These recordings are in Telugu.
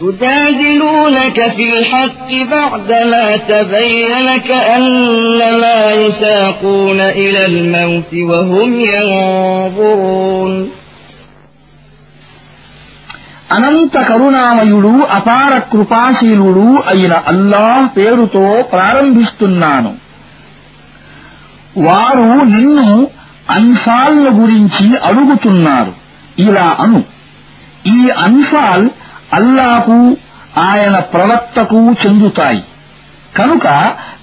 يجادلونك في الحق بعدما تبين كأنما يساقون إلى الموت وهم ينظرون అనంత కరుణామయుడు అపార కృపాశీలుడు అయిన అల్లాహ్ పేరుతో ప్రారంభిస్తున్నాను వారు నిన్ను అన్ఫాల్ గురించి అడుగుతున్నారు ఇలా అను ఈ అన్ఫాల్ అల్లాకు ఆయన ప్రవక్తకు చెందుతాయి. కనుక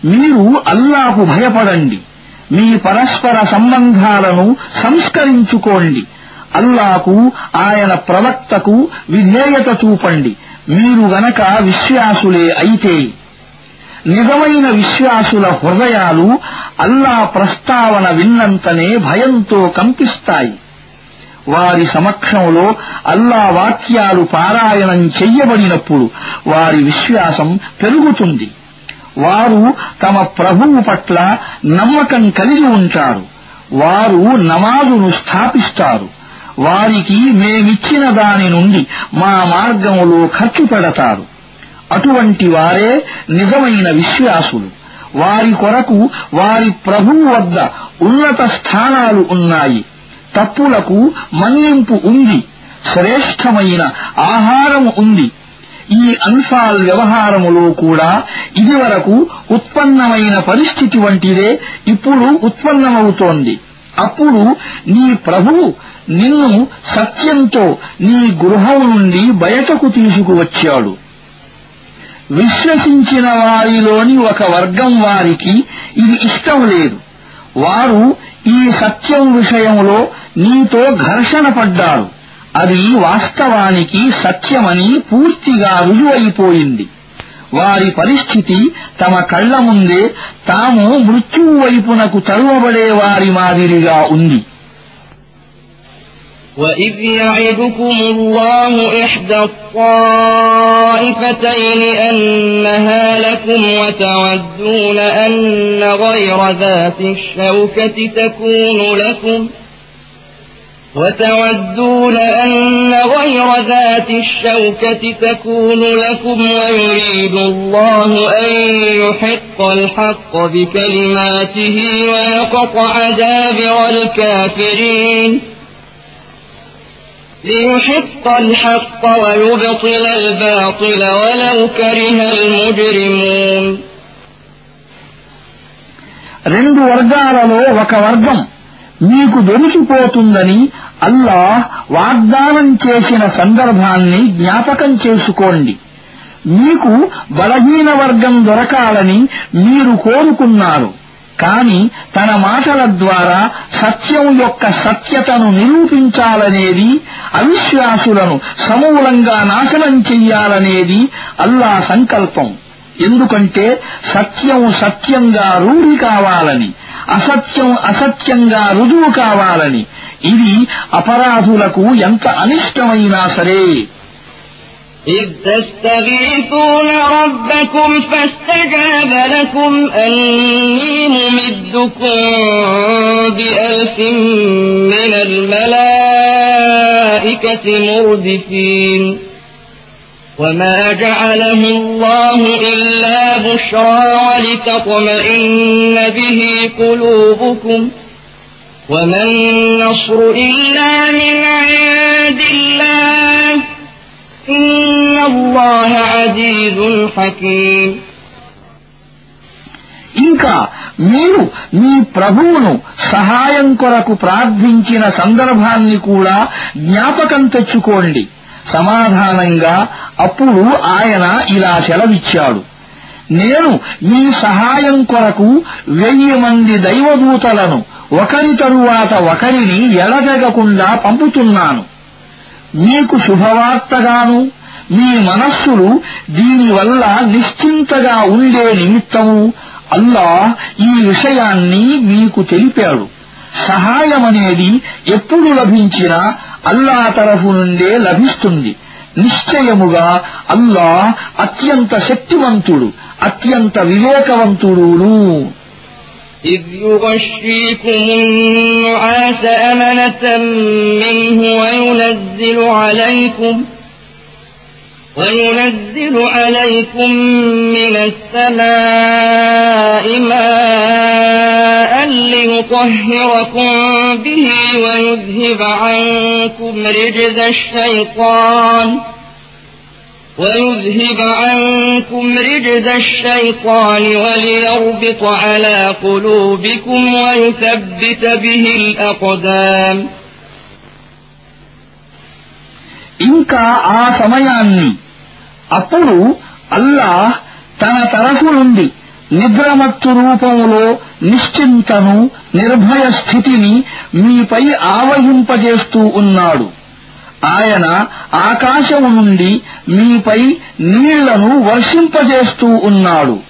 మీరు అల్లాకు భయపడండి. మీ పరస్పర సంబంధాలను సంస్కరించుకోండి. అల్లాకు ఆయన ప్రవక్తకు విధేయత చూపండి. మీరు గనక విశ్వాసులే అయితే నిజమైన విశ్వాసుల హృదయాలు అల్లా ప్రస్తావన విన్నంతనే భయంతో కంపిస్తాయి. వారి సమక్షంలో అల్లా వాక్యాలు పారాయణం చెయ్యబడినప్పుడు వారి విశ్వాసం పెరుగుతుంది. వారు తమ ప్రభువు పట్ల నమ్మకం కలిగి ఉంటారు. వారు నమాజును స్థాపిస్తారు. వారికి మేమిచ్చిన దాని నుండి మా మార్గంలో ఖర్చు పెడతారు. అటువంటి వారే నిజమైన విశ్వాసులు. వారి కొరకు వారి ప్రభువు వద్ద ఉన్నత స్థానాలు ఉన్నాయి. తప్పులకు మన్నింపు ఉంది. శ్రేష్టమైన ఆహారం ఉంది. ఈ అన్ఫాల్ వ్యవహారములో కూడా ఇదివరకు ఉత్పన్నమైన పరిస్థితి వంటిదే ఇప్పుడు ఉత్పన్నమవుతోంది. అప్పుడు నీ ప్రభువు నిన్ను సత్యంతో నీ గృహం నుండి బయటకు తీసుకువచ్చాడు. విశ్వసించిన వారిలోని ఒక వర్గం వారికి ఇది ఇష్టం లేదు. వారు ఈ సత్యం విషయంలో నీతో ఘర్షణ పడ్డారు అది వాస్తవానికి సత్యమని పూర్తిగా రుజువైపోయింది వారి పరిస్థితి తమ కళ్ల ముందే తాము మృత్యువు వైపునకు తరువబడే వారి మాదిరిగా ఉంది وإذ يعدكم الله إحدى الطائفتين أنها لكم وتودون أن غير ذات الشوكة تكون لكم وتودون أن غير ذات الشوكة تكون لكم ويريد الله أن يحق الحق بكلماته ويقطع دابر الكافرين ليحق الحق ويبطل الباطل ولو كره المجرمون రెండు వర్గాలలో ఒక వర్గం మీకు దొరికిపోతుందని అల్లాహ్ వాగ్దానం చేసిన సందర్భాన్ని జ్ఞాపకం చేసుకోండి. మీకు బలహీన వర్గం దొరకాలని మీరు కోరుకున్నారు. కాని తన మాటల ద్వారా సత్యం యొక్క సత్యతను నిరూపించాలనేది అవిశ్వాసులను సమూలంగా నాశనం చెయ్యాలనేది అల్లా సంకల్పం. ఎందుకంటే సత్యం సత్యంగా రూఢి కావాలని అసత్యం అసత్యంగా రుజువు కావాలని ఇది అపరాధులకు ఎంత అనిష్టమైనా సరే إذ تستغيثون ربكم فاستجاب لكم أني ممدكم بألف من الملائكة مردفين وما جعله الله إلا بشرى ولتطمئن به قلوبكم وما النصر إلا من عند الله إن الله عزيز حكيم ఇంకా మీరు మీ ప్రభువును సహాయం కొరకు ప్రార్థించిన సందర్భాన్ని కూడా జ్ఞాపకం తెచ్చుకోండి సమాధానంగా అప్పుడు ఆయన ఇలా సెలవిచ్చాడు నేను మీ సహాయం కొరకు వెయ్యి మంది దైవదూతలను ఒకరి తరువాత ఒకరిని ఎడగకుండా పంపుతున్నాను. మీకు శుభవార్తగాను మీ మనస్సులు దీనివల్ల నిశ్చింతగా ఉండే నిమిత్తము అల్లా ఈ విషయాన్ని మీకు తెలిపాడు. సహాయమనేది ఎప్పుడు లభించినా అల్లా తరఫు నుండే లభిస్తుంది. నిశ్చయముగా అల్లాహ్ అత్యంత శక్తివంతుడు అత్యంత వివేకవంతుడును إذ يغشيكم النعاس أمنة منه وينزل عليكم وينزل عليكم من السماء ماء ليطهركم به ويذهب عنكم رجز الشيطان ويذهب عنكم رجز الشيطان وليربط على قلوبكم ويثبت به الأقدام ఇంకా ఆ సమయాన్ని అప్పుడు అల్లాహ్ తన తరఫు నుండి నిద్రమత్తు రూపంలో నిశ్చింతను నిర్భయ స్థితిని మీపై ఆవహింపజేస్తూ ఉన్నాడు. ఆయన ఆకాశము నుండి మీపై నీళ్ళను వర్షింపజేస్తూ ఉన్నాడు.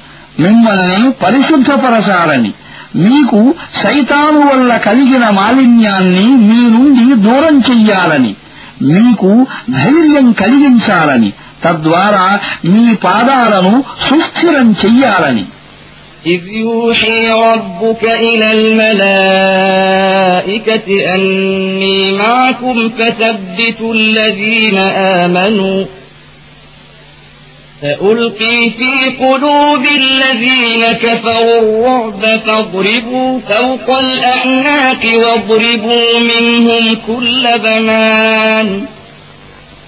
మిమ్మల్ని పరిశుద్ధపరచాలని మీకు సైతాను వల్ల కలిగిన మాలిన్యాన్ని మీ నుండి దూరం చెయ్యాలని మీకు ధైర్యం కలిగించాలని తద్వారా మీ పాదాలను సుస్థిరం చెయ్యాలని. إذ يوحي ربك إلى الملائكة أني معكم فثبتوا الذين آمنوا. سألقي في قلوب الذين كفروا الرعب فاضربوا فوق الأعناق واضربوا منهم كل بنان.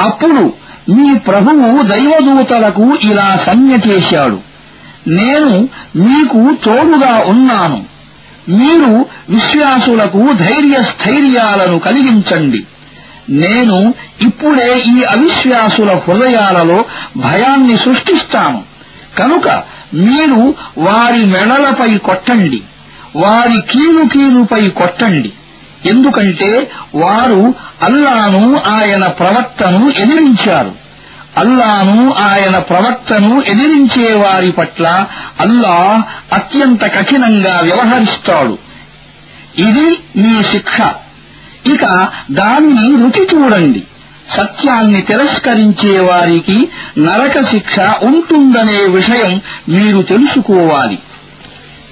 అప్పుడు మీ ప్రభువు దైవదూతలకు ఇలా సంజ్ఞ చేశాడు. నేను మీకు తోడుగా ఉన్నాను. మీరు విశ్వాసులకు ధైర్య స్థైర్యాలను కలిగించండి. నేను ఇప్పుడే ఈ అవిశ్వాసుల హృదయాలలో భయాన్ని సృష్టిస్తాను. కనుక మీరు వారి మెడలపై కొట్టండి. వారి కీలు కీలుపై కొట్టండి. ఎందుకంటే వారు అల్లాను ఆయన ప్రవక్తను ఎదిరించారు. అల్లాను ఆయన ప్రవక్తను ఎదిరించే వారి పట్ల అల్లాహ్ అత్యంత కఠినంగా వ్యవహరిస్తాడు. ఇది మీ శిక్ష. ఇక దాన్ని రుచి చూడండి. సత్యాన్ని తిరస్కరించే వారికి నరక శిక్ష ఉంటుందనే విషయం మీరు తెలుసుకోవాలి.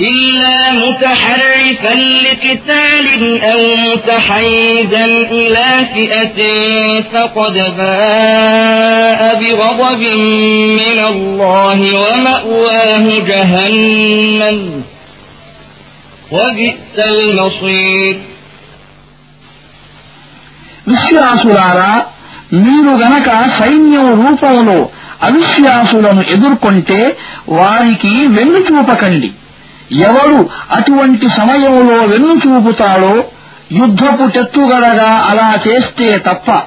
إلا متحرفا لقتال أو متحيزا إلى فئة فقد باء بغضب من الله ومأواه جهنم وبئس المصير విశ్వాసులారా మీరు గనక సైన్యం రూపంలో అవిశ్వాసులను ఎదుర్కొంటే వారికి వెన్ను చూపకండి ఎవడు అటువంటి సమయంలో వెన్ను చూపుతాడో యుద్ధపు టెత్తుగడగా అలా చేస్తే తప్ప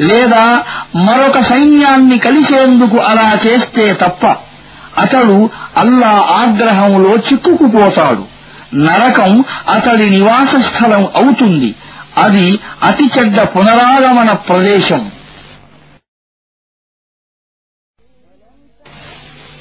లేదా మరొక సైన్యాన్ని కలిసేందుకు అలా చేస్తే తప్ప అతడు అల్లా ఆగ్రహంలో చిక్కుకుపోతాడు. నరకం అతడి నివాస స్థలం అవుతుంది. అది అతి చెడ్డ పునరాగమన ప్రదేశం.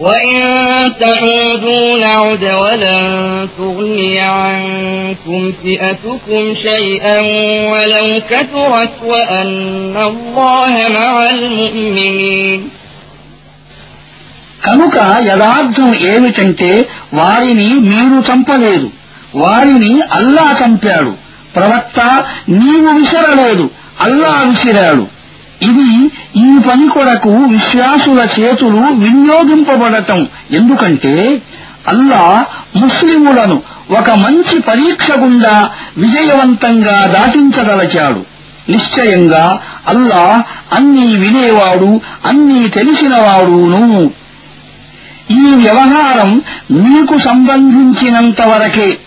وإن تعودوا نعد ولن تغني عنكم فئتكم شيئا ولو كثرت وأن الله مع المؤمنين కనుక యథార్థం ఏమిటంటే వారిని మీరు చంపలేదు వారిని అల్లా చంపాడు ప్రవక్త నీవు విసరలేదు అల్లా విసిరాడు ఇది ఈ పని కొరకు విశ్వాసుల చేతులు వినియోగింపబడటం. ఎందుకంటే అల్లా ముస్లిములను ఒక మంచి పరీక్ష గుండా విజయవంతంగా దాటించదలచాడు. నిశ్చయంగా అల్లా అన్నీ వినేవాడు అన్నీ తెలిసినవాడును. ఈ వ్యవహారం మీకు సంబంధించినంత వరకే.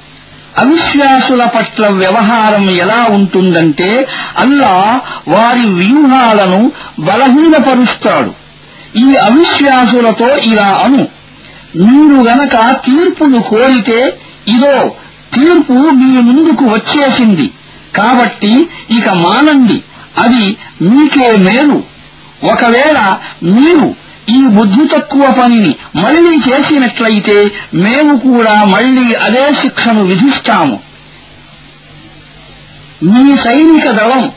అవిశ్వాసుల పట్ల వ్యవహారం ఎలా ఉంటుందంటే అల్లా వారి వ్యూహాలను బలహీనపరుస్తాడు. ఈ అవిశ్వాసులతో ఇలా అను. మీరు గనక తీర్పును కోరితే ఇదో తీర్పు మీ ముందుకు వచ్చేసింది. కాబట్టి ఇక మానండి. అది మీకే మేలు. ఒకవేళ మీరు ఈ బుద్ధి తక్కువ పనిని మళ్ళీ చేసినట్లయితే మేము కూడా మళ్ళీ అదే శిక్షను విధిస్తాము. మీ సైనిక దళం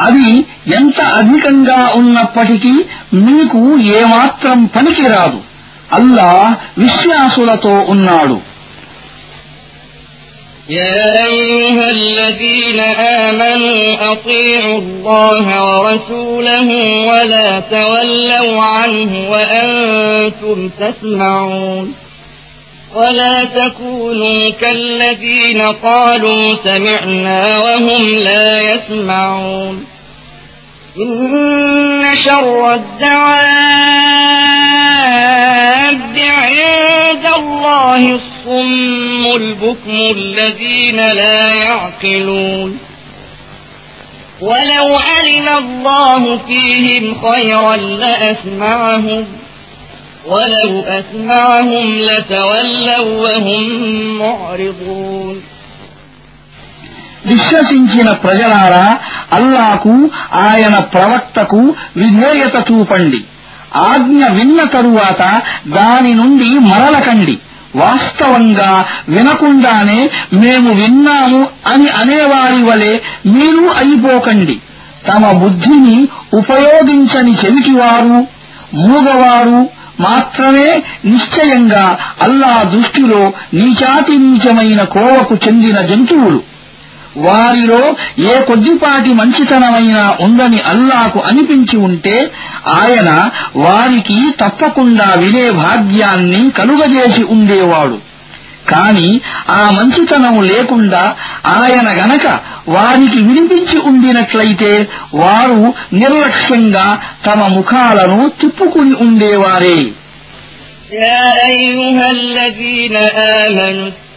అది ఎంత అధికంగా ఉన్నప్పటికీ మీకు ఏమాత్రం పనికిరాదు. అల్లా విశ్వాసులతో ఉన్నాడు. يا أيها الذين آمنوا أطيعوا الله ورسوله ولا تولوا عنه وأنتم تسمعون ولا تكونوا كالذين قالوا سمعنا وهم لا يسمعون إن شر الدعاب عند الله الصم البكم الذين لا يعقلون ولو علم الله فيهم خيرا لأسمعهم ولو أسمعهم لتولوا وهم معرضون విశ్వసించిన ప్రజలారా అల్లాకు ఆయన ప్రవక్తకు విధేయత చూపండి ఆజ్ఞ విన్న తరువాత దాని నుండి మరలకండి వాస్తవంగా వినకుండానే మేము విన్నాము అని అనేవారి వలె మీరు అయిపోకండి. తమ బుద్ధిని ఉపయోగించని చెవిటివారు మూగవారు మాత్రమే నిశ్చయంగా అల్లా దృష్టిలో నీచాతి నీచమైన కోవకు చెందిన జంతువులు. వారిలో ఏ కొద్దిపాటి మంచితనమైనా ఉందని అల్లాకు అనిపించి ఉంటే ఆయన వారికి తప్పకుండా వినే భాగ్యాన్ని కలుగజేసి ఉండేవాడు కాని ఆ మంచితనం లేకుండా ఆయన గనక వారికి వినిపించి ఉండినట్లయితే వారు నిర్లక్ష్యంగా తమ ముఖాలను తిప్పుకుని ఉండేవారే يا أيها الذين آمنوا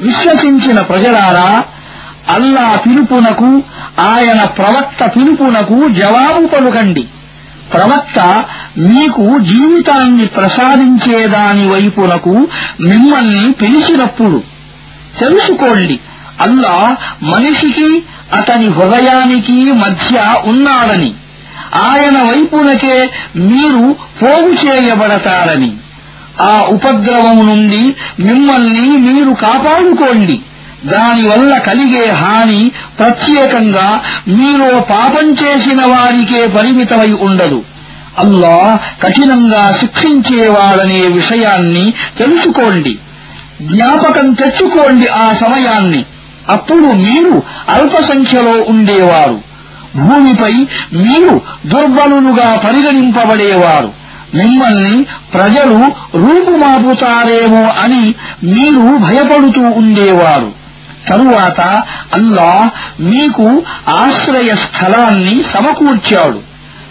విశ్వసించిన ప్రజలారా అల్లా పిలుపునకు ఆయన ప్రవక్త పిలుపునకు జవాబు పలుకండి. ప్రవక్త మీకు జీవితాన్ని ప్రసాదించేదాని వైపునకు మిమ్మల్ని పిలిచినప్పుడు తెలుసుకోండి అల్లా మనిషికి అతని హృదయానికి మధ్య ఉన్నాడని. ఆయన వైపునకే మీరు పోగు చేయబడతారని. ఆ ఉపద్రవం నుండి మిమ్మల్ని మీరు కాపాడుకోండి. దానివల్ల కలిగే హాని ప్రత్యేకంగా మీరు పాపం చేసిన వారికే పరిమితమై ఉండదు. అల్లా కఠినంగా శిక్షించేవాడనే విషయాన్ని తెలుసుకోండి. జ్ఞాపకం తెచ్చుకోండి ఆ సమయాన్ని. అప్పుడు మీరు అల్ప సంఖ్యలో ఉండేవారు. భూమిపై మీరు దుర్బలులుగా పరిగణింపబడేవారు. మిమ్మల్ని ప్రజలు రూపుమాపుతారేమో అని మీరు భయపడుతూ ఉండేవారు. తరువాత అల్లాహ్ మీకు ఆశ్రయ స్థలాన్ని సమకూర్చాడు.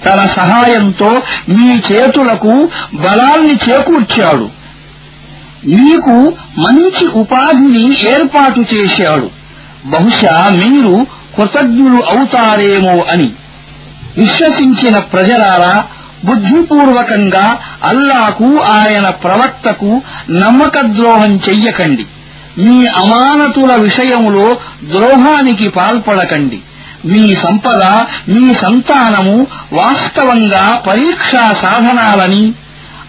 తన సహాయంతో మీ చేతులకు బలాన్ని చేకూర్చాడు. మీకు మంచి ఉపాధిని ఏర్పాటు చేశాడు. బహుశా మీరు కృతజ్ఞులు అవుతారేమో అని విశ్వసించిన ప్రజలారా బుద్ధిపూర్వకంగా అల్లాకు ఆయన ప్రవక్తకు నమ్మకద్రోహం చెయ్యకండి. మీ అమానతుల విషయములో ద్రోహానికి పాల్పడకండి. మీ సంపద మీ సంతానము వాస్తవంగా పరీక్షా సాధనాలని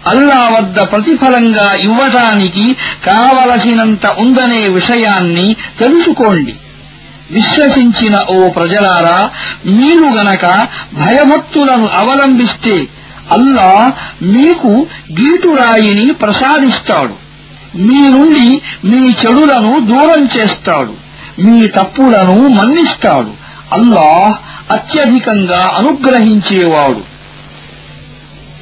అల్లా వద్ద ప్రతిఫలంగా ఇవ్వటానికి కావలసినంత ఉందనే విషయాన్ని తెలుసుకోండి. విశ్వసించిన ఓ ప్రజలారా మీరు గనక భయభక్తులను అవలంబిస్తే అల్లా మీకు గీటురాయిని ప్రసాదిస్తాడు. మీ నుండి మీ చెడులను దూరం చేస్తాడు. మీ తప్పులను మన్నిస్తాడు. అల్లాహ్ అత్యధికంగా అనుగ్రహించేవాడు.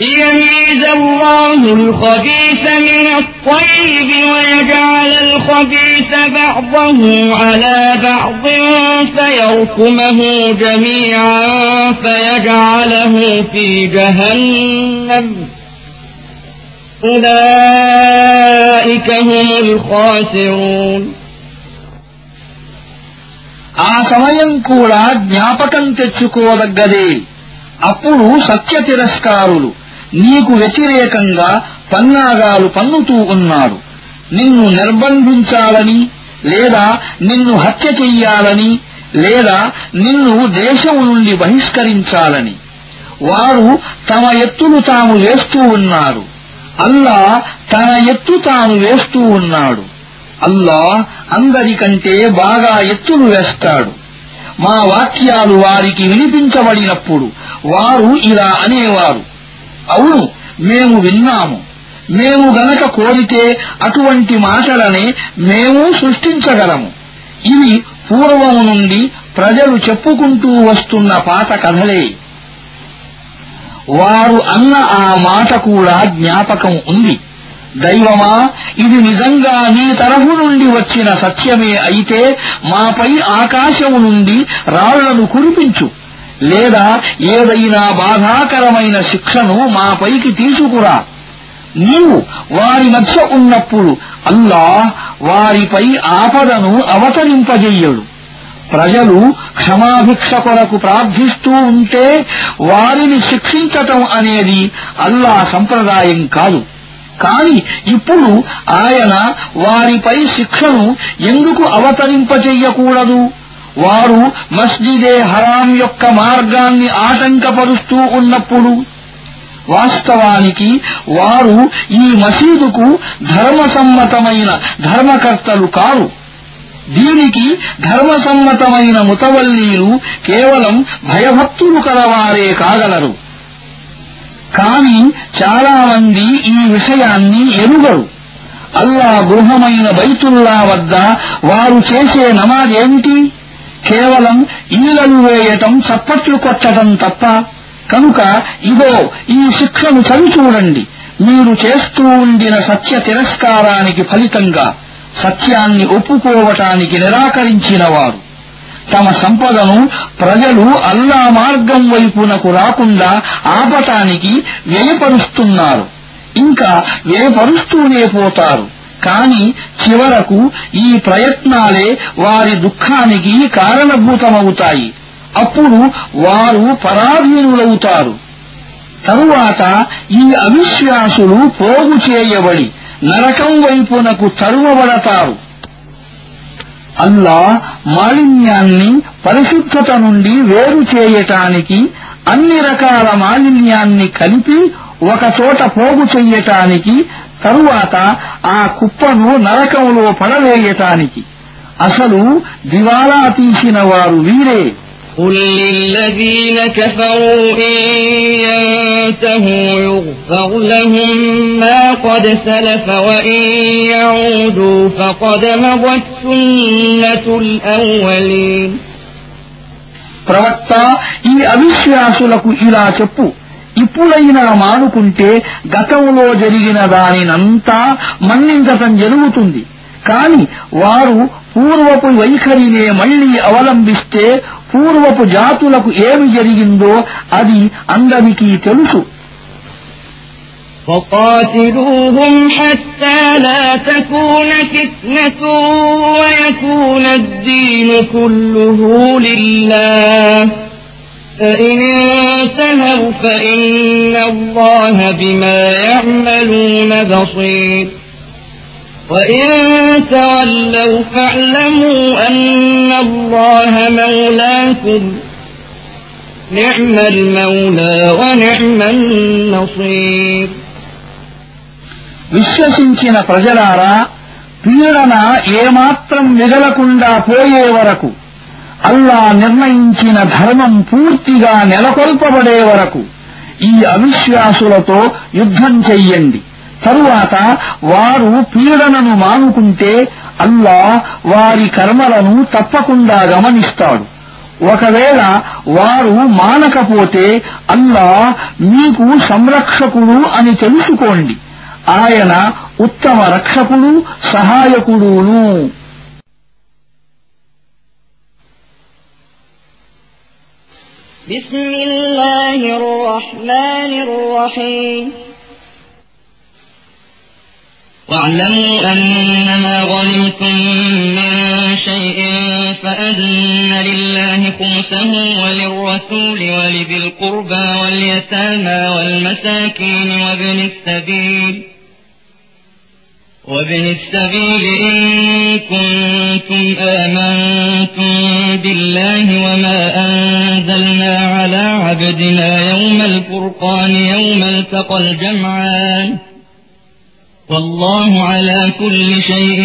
ليميز الله الخبيث من الطيب ويجعل الخبيث بعضه على بعض فيركمه جميعا فيجعله في جهنم أولئك هم الخاسرون ఆ సమయం కూడా జ్ఞాపకం తెచ్చుకోదగ్గదే అప్పుడు సత్య తిరస్కారులు నీకు వ్యతిరేకంగా పన్నాగాలు పన్నుతూ ఉన్నారు నిన్ను నిర్బంధించాలని లేదా నిన్ను హత్య చెయ్యాలని లేదా నిన్ను దేశం నుండి బహిష్కరించాలని. వారు తమ ఎత్తులు తాము వేస్తూ ఉన్నారు. అల్లా తన ఎత్తు తాను వేస్తూ ఉన్నాడు. అల్లా అందరికంటే బాగా ఎత్తులు వేస్తాడు. మా వాక్యాలు వారికి వినిపించబడినప్పుడు వారు ఇలా అనేవారు. అవును మేము విన్నాము. మేము గనక కోరితే అటువంటి మాటలనే మేము సృష్టించగలము. ఇవి పూర్వం నుండి ప్రజలు చెప్పుకుంటూ వస్తున్న పాత కథలే. వారు అన్న ఆ మాట కూడా జ్ఞాపకం ఉంది. దైవమా ఇది నిజంగా నీ తరఫు నుండి వచ్చిన సత్యమే అయితే మాపై ఆకాశము నుండి రాళ్ళను కురిపించు. లేదా ఏదైనా బాధాకరమైన శిక్షను మాపైకి తీసుకురా. నీవు వారి మధ్య ఉన్నప్పుడు అల్లా వారిపై ఆపదను అవతరింపజెయ్యడు ప్రజలు క్షమాభిక్ష కొరకు ప్రార్థిస్తూ ఉంటే వారిని శిక్షించటం అనేది అల్లా సంప్రదాయం కాదు. కాని ఇప్పుడు ఆయన వారిపై శిక్షను ఎందుకు అవతరింపచెయ్యకూడదు వారు మస్జిదే హరాం యొక్క మార్గాన్ని ఆటంకపరుస్తూ ఉన్నప్పుడు వాస్తవానికి వారు ఈ మసీదుకు ధర్మసమ్మతమైన ధర్మకర్తలు కారు. దీనికి ధర్మసమ్మతమైన ముతవల్లీలు కేవలం భయభక్తులు కలవారే కాగలరు. కాని చాలా మంది ఈ విషయాన్ని ఎరుగరు. అల్లా గృహమైన బైతుల్లా వద్ద వారు చేసే నమాజేమిటి? కేవలం ఈలలు వేయటం చప్పట్లు కొట్టడం తప్ప. కనుక ఇదో ఈ శిక్షను చవిచూడండి మీరు చేస్తూ ఉండిన సత్య తిరస్కారానికి ఫలితంగా సత్యాన్ని ఒప్పుకోవటానికి నిరాకరించినవారు. తమ సంపదను ప్రజలు అల్లా మార్గం వైపునకు రాకుండా ఆపటానికి వ్యయపరుస్తున్నారు. ఇంకా వ్యయపరుస్తూనే పోతారు. కాని చివరకు ఈ ప్రయత్నాలే వారి దుఃఖానికి కారణభూతమవుతాయి. అప్పుడు వారు పరాధీనులవుతారు. తరువాత ఈ అవిశ్వాసులు పోగు చేయబడి నరకం వైపునకు తరువబడతారు. అల్లా మాలిన్యాన్ని పరిశుద్ధత నుండి వేరు చేయటానికి అన్ని రకాల మాలిన్యాన్ని కలిపి ఒకచోట పోగు చెయ్యటానికి తరువాత ఆ కుప్పను నరకంలో పడవేయటానికి అసలు దివాలా తీసిన వారు వీరే قل للذين كفروا إن ينتهوا يغفر لهم ما قد سلف وإن يعودوا فقد مضت سنة الأولين ప్రవక్త ఈ అవిశ్వాసులకు ఇలా చెప్పు ఇప్పుడైనా మానుకుంటే గతంలో జరిగిన దానినంతా మన్నించటం జరుగుతుంది కాని వారు పూర్వపు వైఖరినే మళ్లీ అవలంబిస్తే పూర్వపు జాతులకు ఏమి జరిగిందో అది అందరికీ తెలుసు وقاتلوهم حتى لا تكون فتنة ويكون الدين كله لله فإن انتهوا فإن الله بما يعملون بصير وإن تولوا فاعلموا أن الله مولاكم نعم المولى ونعم النصير విశ్వసించిన ప్రజలారా పీడన ఏమాత్రం మిగలకుండా పోయే వరకు అల్లా నిర్ణయించిన ధర్మం పూర్తిగా నెలకొల్పబడే వరకు ఈ అవిశ్వాసులతో యుద్ధం చెయ్యండి. తరువాత వారు పీడనను మానుకుంటే అల్లా వారి కర్మలను తప్పకుండా గమనిస్తాడు. ఒకవేళ వారు మానకపోతే అల్లా మీకు సంరక్షకుడు అని తెలుసుకోండి. ఆయన ఉత్తమ రక్షకుడు సహాయకుడును. بسم الله الرحمن الرحيم. واعلموا أنما غنمتم من شيء فأن لله خمسه وللرسول ولذي القربى واليتامى والمساكين وابن السبيل وابن السبيل إن كنتم آمنتم بالله وما أنزلنا على عبدنا يوم الفرقان يوم التقى الجمعان والله على كل شيء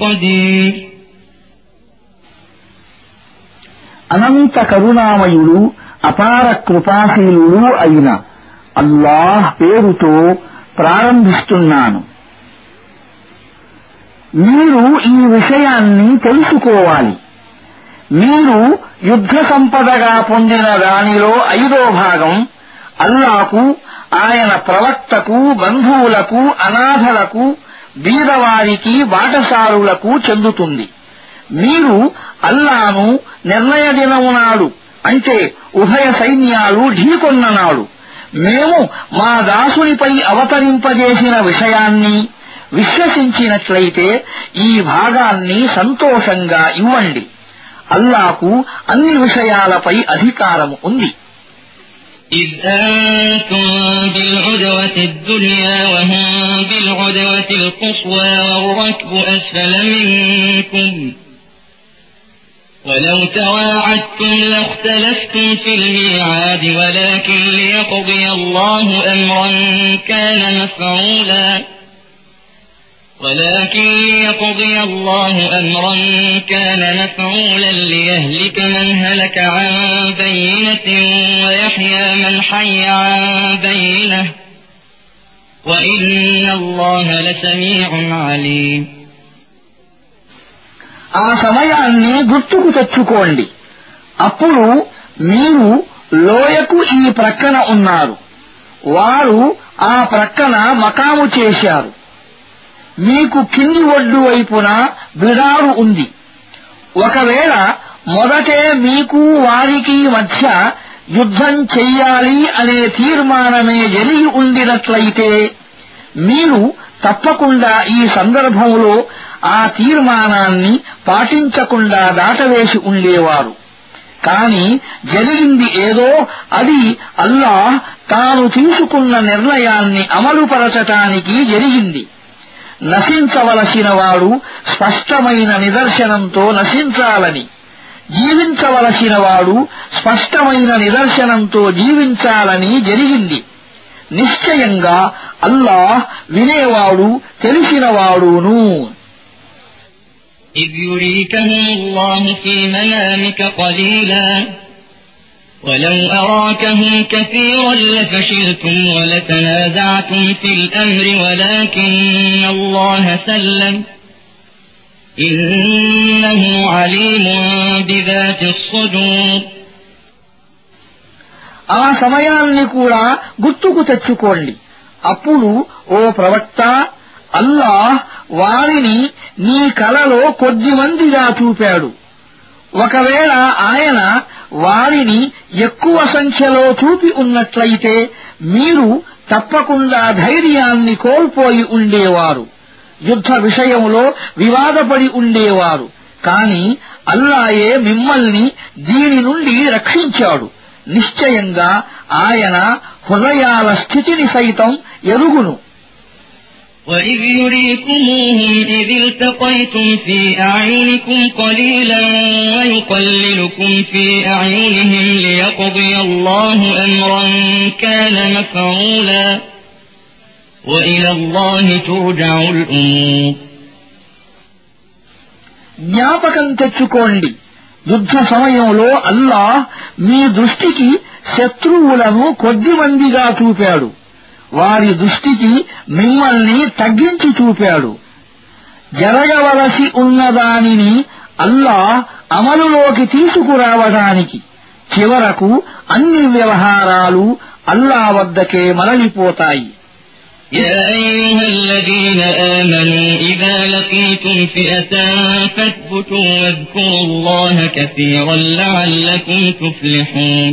قدير అనంత కరుణామయుడు అపార కృపాశీలుడు అయిన అల్లాహ్ పేరుతో ప్రారంభిస్తున్నాను మీరు ఈ విషయాన్ని తెలుసుకోవాలి. మీరు యుద్ధ సంపదగా పొందిన దానిలో ఐదో భాగం అల్లాకు ఆయన ప్రవక్తకు బంధువులకు అనాథలకు బీదవారికి బాటసారులకు చెందుతుంది. మీరు అల్లాను నిర్ణయ దినము నాడు అంటే ఉభయ సైన్యాలు ఢీకొన్ననాడు మేము మా దాసునిపై అవతరింపజేసిన విషయాన్ని విశ్వసించినట్లయితే ఈ భాగాన్ని సంతోషంగా ఇవ్వండి అల్లాకు అన్ని విషయాలపై అధికారము ఉంది إذ أنتم بالعدوة الدنيا وهم بالعدوة القصوى والركب أسفل منكم ولو تواعدتم لاختلفتم في الميعاد ولكن ليقضي الله أمرا كان مفعولا ولكن ليقضي الله أمرا كان مفعولا ليهلك من هلك عن بينة ويحيى من حي عن بينة وإن الله لسميع عليم ఆ సమయాన్ని గుర్తుకు తెచ్చుకోండి అప్పుడు మీరు లోయకు ఈ ప్రక్కన ఉన్నారు వారు ఆ ప్రక్కన మకాము చేశారు మీకు కింది ఒడ్డు వైపున బిడారు ఉంది. ఒకవేళ మొదటే మీకు వారికి మధ్య యుద్ధం చెయ్యాలి అనే తీర్మానమే జరిగి ఉండినట్లయితే మీరు తప్పకుండా ఈ సందర్భంలో ఆ తీర్మానాన్ని పాటించకుండా దాటవేసి ఉండేవారు. కాని జరిగింది ఏదో అది అల్లాహ్ తాను తీసుకున్న నిర్ణయాన్ని అమలుపరచటానికి జరిగింది. నశించవలసిన వాడు స్పష్టమైన నిదర్శనంతో నశించాలని జీవించవలసిన వాడు స్పష్టమైన నిదర్శనంతో జీవించాలని జరిగింది నిశ్చయంగా అల్లాహ్ వినేవాడు తెలిసినవాడును إذ يريكهم الله في منامك قليلا ولو أراكهم كثيرا لفشلتم ولتنازعتم في الأمر ولكن الله سلم إنه عليم بذات الصدور ఆ సమయాన్ని కూడా గుర్తుకు తెచ్చుకోండి అప్పుడు ఓ ప్రవక్త అల్లాహ్ వారిని నీ కలలో కొద్దిమందిగా చూపాడు ఒకవేళ ఆయన వారిని ఎక్కువ సంఖ్యలో చూపి ఉన్నట్లయితే మీరు తప్పకుండా ధైర్యాన్ని కోల్పోయి ఉండేవారు. యుద్ధ విషయంలో వివాదపడి ఉండేవారు. కాని అల్లాయే మిమ్మల్ని దీని నుండి రక్షించాడు. నిశ్చయంగా ఆయన హృదయాల స్థితిని సైతం ఎరుగును. وإذ يريكموهم إذ التقيتم في أعينكم قليلا ويقللكم في أعينهم ليقضي الله أمرا كان مفعولا وإلى الله ترجع الأمور జ్ఞాపకం తెచ్చుకోండి యుద్ధ సమయంలో అల్లాహ్ మీ దృష్టికి శత్రువులను కొద్దిమందిగా చూపాడు వారి దృష్టికి మిమ్మల్ని తగ్గించి చూపాడు జరగవలసి ఉన్నదానిని అల్లాహ్ అమలులోకి తీసుకురావడానికి చివరకు అన్ని వ్యవహారాలు అల్లా వద్దకే మరలిపోతాయి يا أيها الذين آمنوا إذا لقيتم فئة فاثبتوا واذكروا الله كثيرا لعلكم تفلحون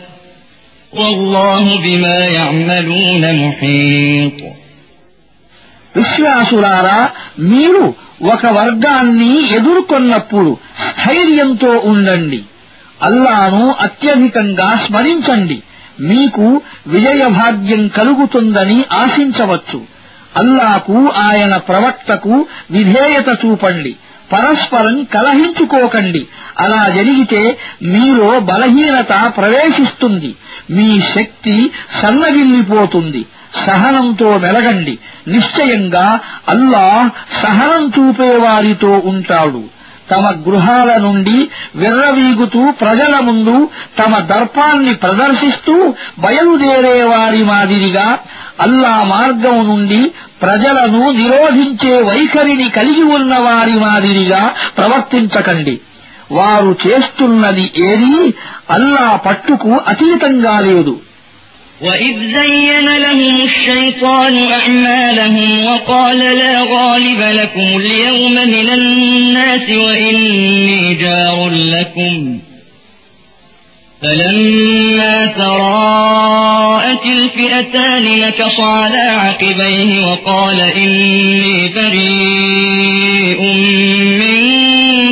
విశ్వాసులారా మీరు ఒక వర్గాన్ని ఎదుర్కొన్నప్పుడు స్థైర్యంతో ఉండండి. అల్లాను అత్యధికంగా స్మరించండి. మీకు విజయభాగ్యం కలుగుతుందని ఆశించవచ్చు. అల్లాకు ఆయన ప్రవక్తకు విధేయత చూపండి. పరస్పరం కలహించుకోకండి. అలా జరిగితే మీలో బలహీనత ప్రవేశిస్తుంది. మీ శక్తి సన్నగిల్లిపోతుంది. సహనంతో మెలగండి నిశ్చయంగా అల్లాహ్ సహనం చూపేవారితో ఉంటాడు. తమ గృహాల నుండి విర్రవీగుతూ ప్రజల ముందు తమ దర్పాన్ని ప్రదర్శిస్తూ బయలుదేరే వారి మాదిరిగా అల్లా మార్గం నుండి ప్రజలను నిరోధించే వైఖరిని కలిగి ఉన్న వారి మాదిరిగా ప్రవర్తించకండి. వారు చేస్తున్నది ఏదీ అల్లా పట్టుకు అతీతంగా లేదు وإذ زين لهم الشيطان أعمالهم وقال لا غالب لكم اليوم من الناس وإني جار لكم فلما تراءت الفئتان نكص على عقبيه وقال إني بريء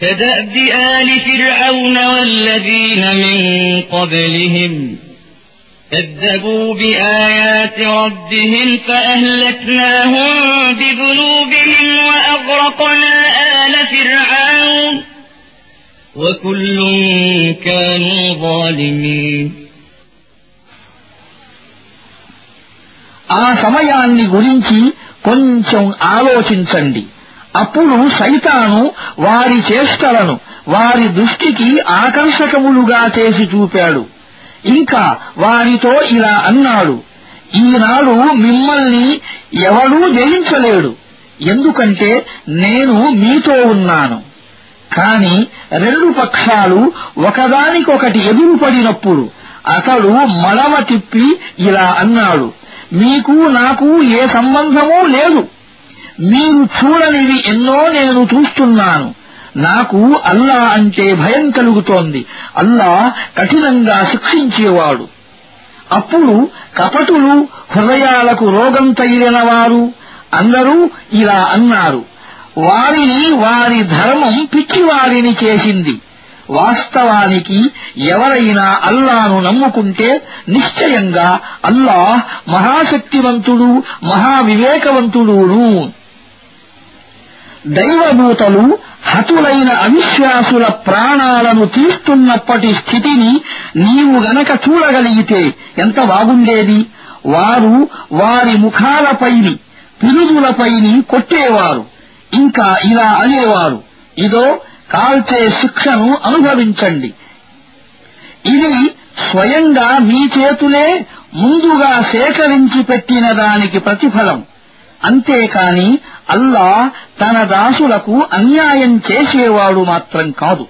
كدأب آل فرعون والذين من قبلهم كذبوا بآيات ربهم فأهلكناهم بذنوبهم وأغرقنا آل فرعون وكل كانوا ظالمين ఆ సమయాన్ని గురించి కొంచెం ఆలోచించండి అప్పుడు సైతాను వారి చేష్టలను వారి దృష్టికి ఆకర్షకములుగా చేసి చూపాడు. ఇంకా వారితో ఇలా అన్నాడు ఈనాడు మిమ్మల్ని ఎవడూ జయించలేడు ఎందుకంటే నేను మీతో ఉన్నాను. కాని రెండు పక్షాలు ఒకదానికొకటి ఎదురుపడినప్పుడు అతడు మడవ తిప్పి ఇలా అన్నాడు మీకు నాకు ఏ సంబంధమూ లేదు. మీరు చూడనివి ఎన్నో నేను చూస్తున్నాను. నాకు అల్లా అంటే భయం కలుగుతోంది. అల్లా కఠినంగా శిక్షించేవాడు. అప్పుడు కపటులు హృదయాలకు రోగం తగిలిన వారు అందరూ ఇలా అన్నారు. వారిని వారి ధర్మం పిచ్చివారిని చేసింది. వాస్తవానికి ఎవరైనా అల్లాను నమ్ముకుంటే నిశ్చయంగా అల్లాహ్ మహాశక్తివంతుడు మహావివేకవంతుడూను. దైవదూతలు హతులైన అవిశ్వాసుల ప్రాణాలను తీస్తున్నప్పటి స్థితిని నీవు గనక చూడగలిగితే ఎంత బాగుండేది? వారు వారి ముఖాలపైని పిరుదులపైని కొట్టేవారు. ఇంకా ఇలా అనేవారు. ఇదో కాల్చే శిక్షను అనుభవించండి. ఇది స్వయంగా మీ చేతులే ముందుగా సేకరించి పెట్టిన దానికి ప్రతిఫలం. అంతేకాని అల్లా తన దాసులకు అన్యాయం చేసేవాడు మాత్రం కాదు.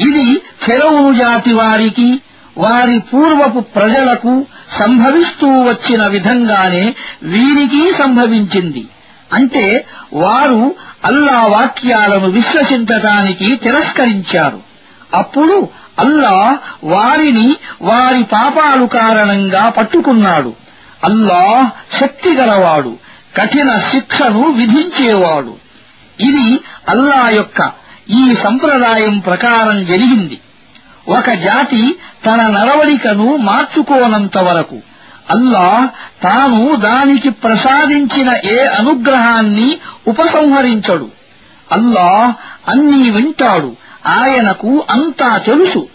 ఇది ఫెరౌను జాతి వారికి వారి పూర్వపు ప్రజలకు సంభవిస్తూ వచ్చిన విధంగానే వీరికి సంభవించింది. అంటే వారు అల్లా వాక్యాలను విశ్వసించటానికి తిరస్కరించారు. అప్పుడు అల్లా వారిని వారి పాపాలు కారణంగా పట్టుకున్నాడు. అల్లాహ్ శక్తిగలవాడు కఠిన శిక్షను విధించేవాడు. ఇది అల్లా యొక్క ఈ సంప్రదాయం ప్రకారం జరిగింది. ఒక జాతి తన నడవడికను మార్చుకోనంత వరకు అల్లాహ్ తాను దానికి ప్రసాదించిన ఏ అనుగ్రహాన్ని ఉపసంహరించడు. అల్లాహ్ అన్నీ వింటాడు. ఆయనకు అంతా తెలుసు.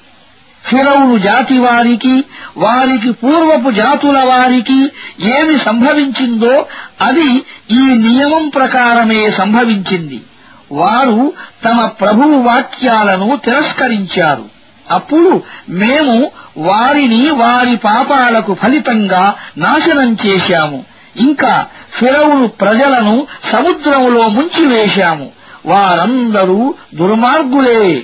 ఫిరౌను జాతి వారికి వారికి పూర్వపు జాతుల వారికి ఏమి సంభవించిందో అది ఈ నియమం ప్రకారమే సంభవించింది. వారు తమ ప్రభువు వాక్యాలను తిరస్కరించారు. అప్పుడు మేము వారిని వారి పాపాలకు ఫలితంగా నాశనం చేశాము. ఇంకా ఫిరౌను ప్రజలను సముద్రములో ముంచివేశాము. వారందరూ దుర్మార్గులే.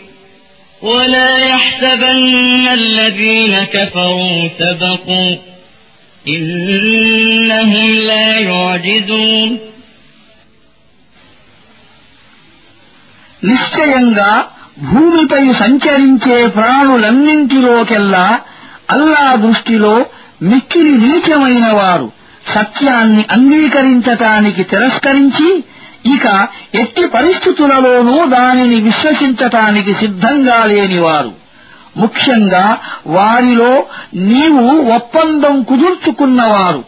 ولا يحسبن الذين كفروا سبقوا إنهم لا يعجزون నిశ్చయంగా భూమిపై సంచరించే ప్రాణులన్నింటిలోకెల్లా అల్లా దృష్టిలో మిక్కిలి నీచమైన వారు సత్యాన్ని అంగీకరించటానికి తిరస్కరించి ఇక ఎట్టి పరిస్థితులలోనూ దానిని విశ్వసించటానికి సిద్ధంగా లేనివారు. ముఖ్యంగా వారిలో నీవు ఒప్పందం కుదుర్చుకున్నవారు.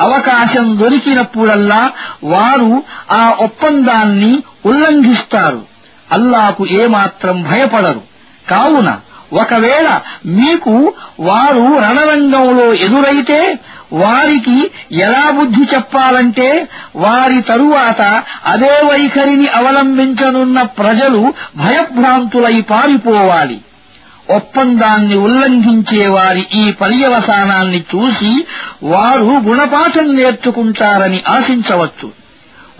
అవకాశం దొరికినప్పుడల్లా వారు ఆ ఒప్పందాన్ని ఉల్లంఘిస్తారు. అల్లాకు ఏమాత్రం భయపడరు. కావున ఒకవేళ మీకు వారు రణరంగంలో ఎదురైతే వారికి ఎలా బుద్ధి చెప్పాలంటే వారి తరువాత అదే వైఖరిని అవలంబించనున్న ప్రజలు భయభ్రాంతులై పారిపోవాలి. ఒప్పందాన్ని ఉల్లంఘించే వారి ఈ పర్యవసానాన్ని చూసి వారు గుణపాఠం నేర్చుకుంటారని ఆశించవచ్చు.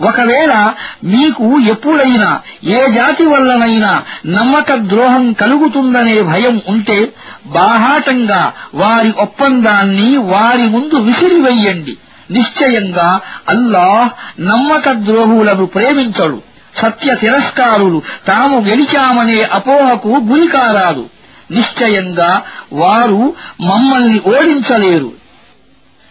ఒకవేళ మీకు ఎప్పుడైనా ఏ జాతి వల్లనైనా నమ్మక ద్రోహం కలుగుతుందనే భయం ఉంటే బాహాటంగా వారి ఒప్పందాన్ని వారి ముందు విసిరివెయ్యండి నిశ్చయంగా అల్లాహ్ నమ్మక ద్రోహులను ప్రేమించడు. సత్య తిరస్కారులు తాము గెలిచామనే అపోహకు గురికారాదు. నిశ్చయంగా వారు మమ్మల్ని ఓడించలేరు.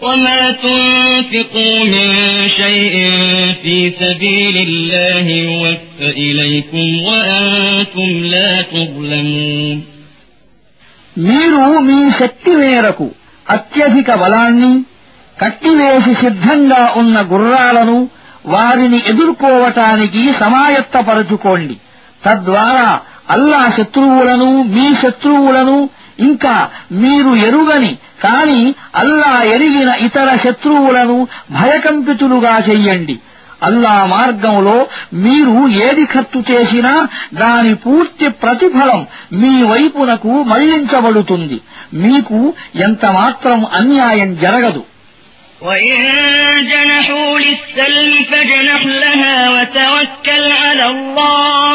وما تنفقوا من شيء في سبيل الله يوفى إليكم وأنتم لا تظلمون మీరు మీ శక్తి మేరకు అత్యధిక బలాన్ని కట్టివేసి సిద్ధంగా ఉన్న గుర్రాలను వారిని ఎదుర్కోవటానికి సమాయత్తపరచుకోండి తద్వారా అల్లా శత్రువులను మీ శత్రువులను ఇంకా మీరు ఎరుగని కాని అల్లా ఎరిగిన ఇతర శత్రువులను భయకంపితులుగా చెయ్యండి అల్లా మార్గంలో మీరు ఏది ఖర్చు చేసినా దాని పూర్తి ప్రతిఫలం మీ వైపునకు మళ్లించబడుతుంది మీకు ఎంతమాత్రం అన్యాయం జరగదు وإن جنحوا للسلم فاجنح لها وتوكل على الله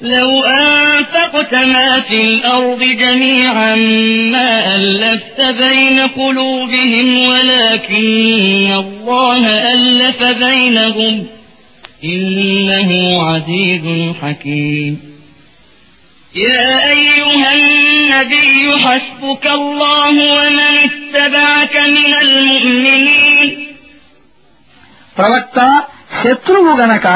لو أنفقت ما في الأرض جميعا ما ألفت بين قلوبهم ولكن الله ألف بينهم إنه عزيز حكيم يا أيها النبي حسبك الله ومن اتبعك من المؤمنين ప్రవక్త శత్రువు గనక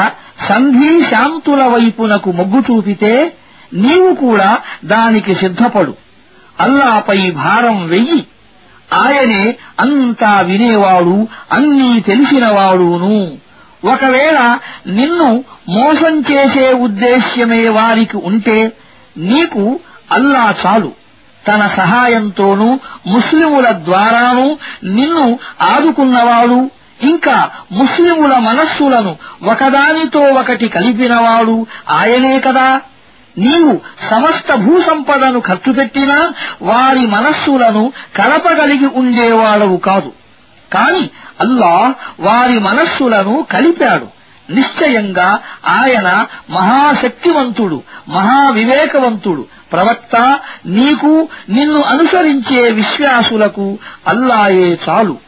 సంధి శాంతుల వైపునకు మొగ్గు చూపితే నీవు కూడా దానికి సిద్ధపడు. అల్లాపై భారం వెయ్యి. ఆయనే అంతా వినేవాడు అన్నీ తెలిసినవాడును. ఒకవేళ నిన్ను మోసం చేసే ఉద్దేశ్యమే వారికి ఉంటే నీకు అల్లా చాలు. తన సహాయంతోనూ ముస్లిముల ద్వారానూ నిన్ను ఆదుకున్నవాడు ఇంకా ముస్లిముల మనస్సులను ఒకదానితో ఒకటి కలిపినవాడు ఆయనే కదా. నీవు సమస్త భూసంపదను ఖర్చు పెట్టినా వారి మనస్సులను కలపగలిగి ఉండేవాడవు కాదు. కాని అల్లా వారి మనస్సులను కలిపాడు. నిశ్చయంగా ఆయన మహాశక్తివంతుడు మహావివేకవంతుడు ప్రవక్త. నీకు నిన్ను అనుసరించే విశ్వాసులకు అల్లాయే చాలు.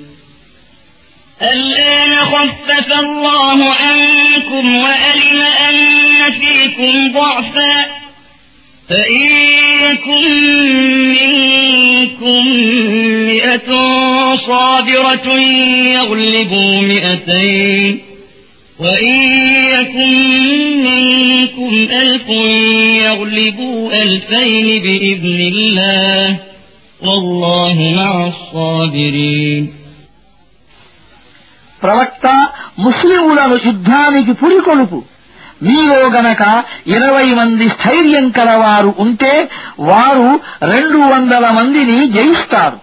الآن خفف الله عنكم وألم أن فيكم ضعفا فإن يكن منكم مئة صابرة يغلبوا مئتين وإن يكن منكم ألف يغلبوا ألفين بإذن الله والله مع الصابرين ప్రవక్త ముస్లిములను యుద్ధానికి పురికొలుపు మీలో గనక ఇరవై మంది స్థైర్యం కలవారు ఉంటే వారు రెండు వందల మందిని జయిస్తారు.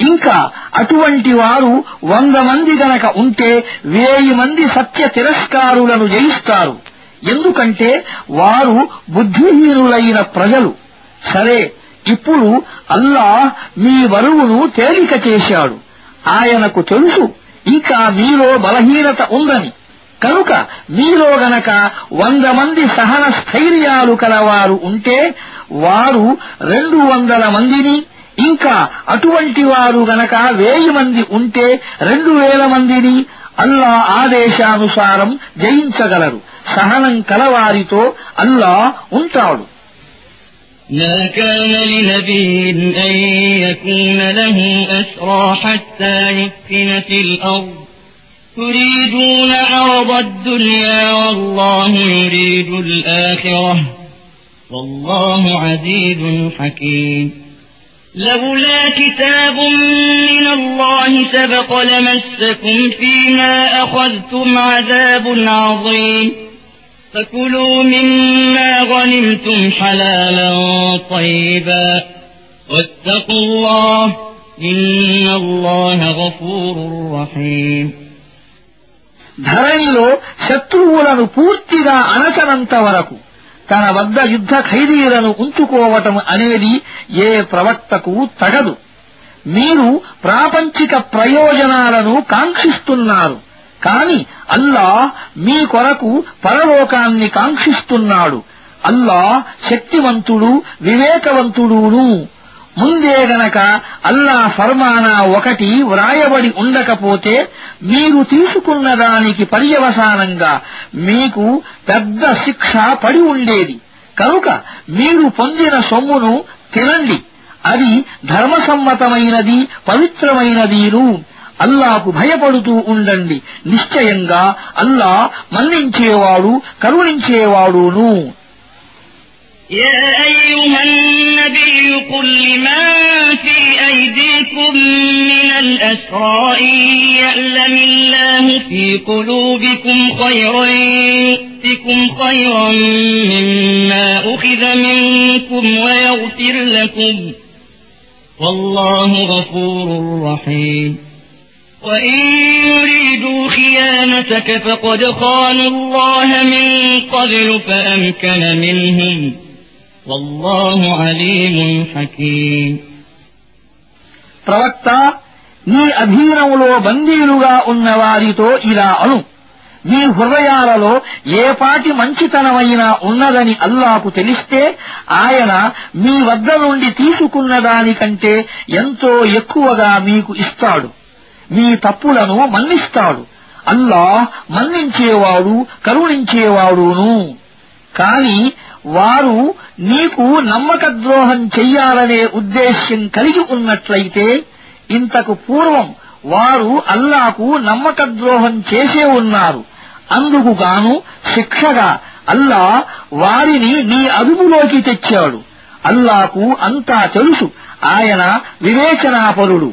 ఇంకా అటువంటి వారు వంద మంది గనక ఉంటే వేయి మంది సత్య తిరస్కారులను జయిస్తారు. ఎందుకంటే వారు బుద్ధిహీనులైన ప్రజలు. సరే ఇప్పుడు అల్లాహ్ మీ బరువును తేలిక చేశాడు. ఆయనకు తెలుసు ఇంకా మీలో బలహీనత ఉందని. కనుక మీలో గనక వంద మంది సహన స్థైర్యాలు కలవారు ఉంటే వారు రెండు వందల మందిని ఇంకా అటువంటి వారు గనక వేయి మంది ఉంటే రెండు వేల మందిని అల్లా ఆదేశానుసారం జయించగలరు. సహనం కలవారితో అల్లా ఉంటాడు. ما كان لنبي أن يكون له أسرى حتى يثخن في الأرض. تريدون عرض الدنيا والله يريد الآخرة. والله عزيز حكيم. لولا كتاب من الله سبق لمسكم فيما أخذتم عذاب عظيم. فكلوا مما غنمتم حلالا طيبا واتقوا الله إن الله غفور رحيم ధరణిలో శత్రువులను పూర్తిగా అణచనంత వరకు తన వద్ద యుద్ధ ఖైదీలను ఉంచుకోవటం అనేది ఏ ప్రవక్తకు తగదు మీరు ప్రాపంచిక ప్రయోజనాలను కాంక్షిస్తున్నారు కాని అల్లా మీ కొరకు పరలోకాన్ని కాంక్షిస్తున్నాడు. అల్లా శక్తివంతుడు వివేకవంతుడును. ముందే గనక అల్లా ఫర్మానా ఒకటి వ్రాయబడి ఉండకపోతే మీరు తీసుకున్న దానికి పర్యవసానంగా మీకు పెద్ద శిక్ష పడి ఉండేది. కనుక మీరు పొందిన సొమ్మును తినండి. అది ధర్మసమ్మతమైనది పవిత్రమైనదీను. అల్లాకు భయపడుతూ ఉండండి నిశ్చయంగా అల్లా మన్నించేవాడు కరుణించేవాడును يا أيها النبي قل لمن في أيديكم من الأسرى إن يعلم الله في قلوبكم خيرا يؤتكم خيرا مما أخذ منكم ويغفر لكم والله غفور رحيم وإن يريدوا خيانتك فقد خانوا الله من قبل فأمكن منهم والله عليم حكيم ప్రవక్త నీ అధీనంలో బందీలుగా ఉన్న వారితో ఇలా అను మీ హృదయాలలో ఏ పాటి మంచితనమైనా ఉన్నదని అల్లాకు తెలిస్తే ఆయన మీ వద్ద నుండి తీసుకున్న దానికంటే ఎంతో ఎక్కువగా మీకు ఇస్తాడు మీ తప్పులను మన్నిస్తాడు. అల్లా మన్నించేవాడు కరుణించేవాడును. కాని వారు నీకు నమ్మక ద్రోహం చెయ్యాలనే ఉద్దేశ్యం కలిగి ఉన్నట్లయితే ఇంతకు పూర్వం వారు అల్లాకు నమ్మక ద్రోహం చేసే ఉన్నారు. అందుకు గాను శిక్షగా అల్లా వారిని నీ అదుపులోకి తెచ్చాడు. అల్లాకు అంతా తెలుసు. ఆయన వివేచనాపరుడు.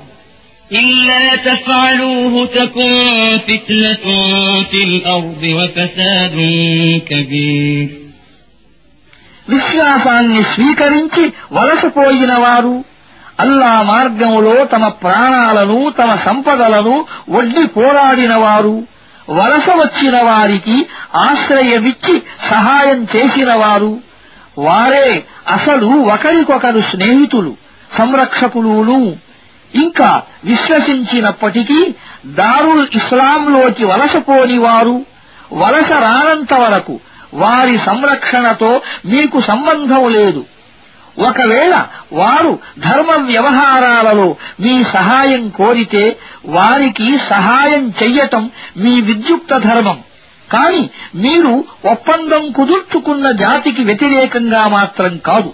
إلا تفعلوه تكن فتنة في الأرض وفساد كبير విశ్వాసాన్ని స్వీకరించి వలసపోయిన వారు అల్లా మార్గంలో తమ ప్రాణాలను తమ సంపదలను వడ్డి పోరాడిన వారు వలస వచ్చిన వారికి ఆశ్రయమిచ్చి సహాయం చేసిన వారు వారే అసలు ఒకరికొకరు స్నేహితులు సంరక్షకులును ఇంకా విశ్వసించినప్పటికీ దారుల్ ఇస్లాంలోకి వలసపోని వారు వలస రానంత వరకు వారి సంరక్షణతో మీకు సంబంధం లేదు. ఒకవేళ వారు ధర్మ వ్యవహారాలలో మీ సహాయం కోరితే వారికి సహాయం చెయ్యటం మీ విద్యుక్త ధర్మం. కాని మీరు ఒప్పందం కుదుర్చుకున్న జాతికి వ్యతిరేకంగా మాత్రం కాదు.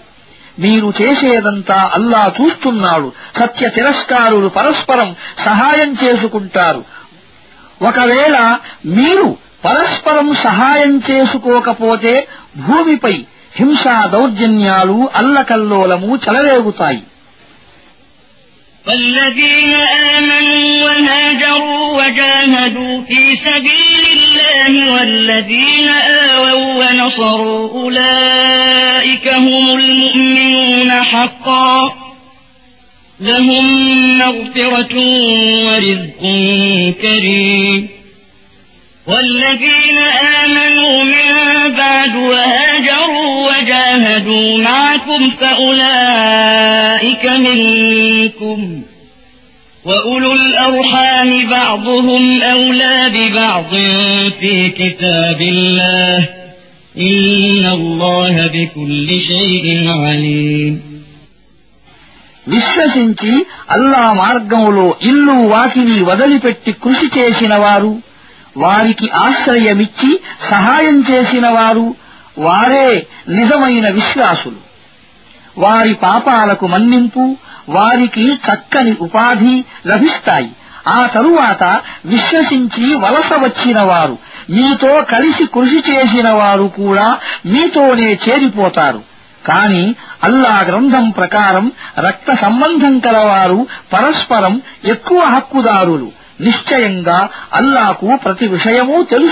మీరు చేసేదంతా అల్లా చూస్తున్నాడు సత్య తిరస్కారులు పరస్పరం సహాయం చేసుకుంటారు ఒకవేళ మీరు పరస్పరం సహాయం చేసుకోకపోతే భూమిపై హింసా దౌర్జన్యాలు అల్లకల్లోలము చెలరేగుతాయి والذين آمنوا وهاجروا وجاهدوا في سبيل الله والذين آووا ونصروا أولئك هم المؤمنون حقا. لهم مغفرة ورزق كريم. والذين آمنوا من بعد وهاجروا وجاهدوا معكم فأولئك منكم. وأولو الأرحام بعضهم أولى ببعض في كتاب الله إن الله بكل شيء عليم విశ్వసించి అల్లా మార్గంలో ఇల్లు వాకిలి వదిలిపెట్టి కృషి చేసిన వారు వారికి ఆశ్రయమిచ్చి సహాయం చేసిన వారు వారే నిజమైన విశ్వాసులు వారి పాపాలకు మన్నింపు వారికి చక్కని ఉపాధి లభిస్తాయి. ఆ తరువాత విశ్వసించి వలస వచ్చినవారు మీతో కలిసి కృషి చేసిన వారు కూడా మీతోనే చేరిపోతారు. కాని అల్లా గ్రంథం ప్రకారం రక్త సంబంధం కలవారు పరస్పరం ఎక్కువ హక్కుదారులు. నిశ్చయంగా అల్లాకు ప్రతి విషయమూ తెలుసు.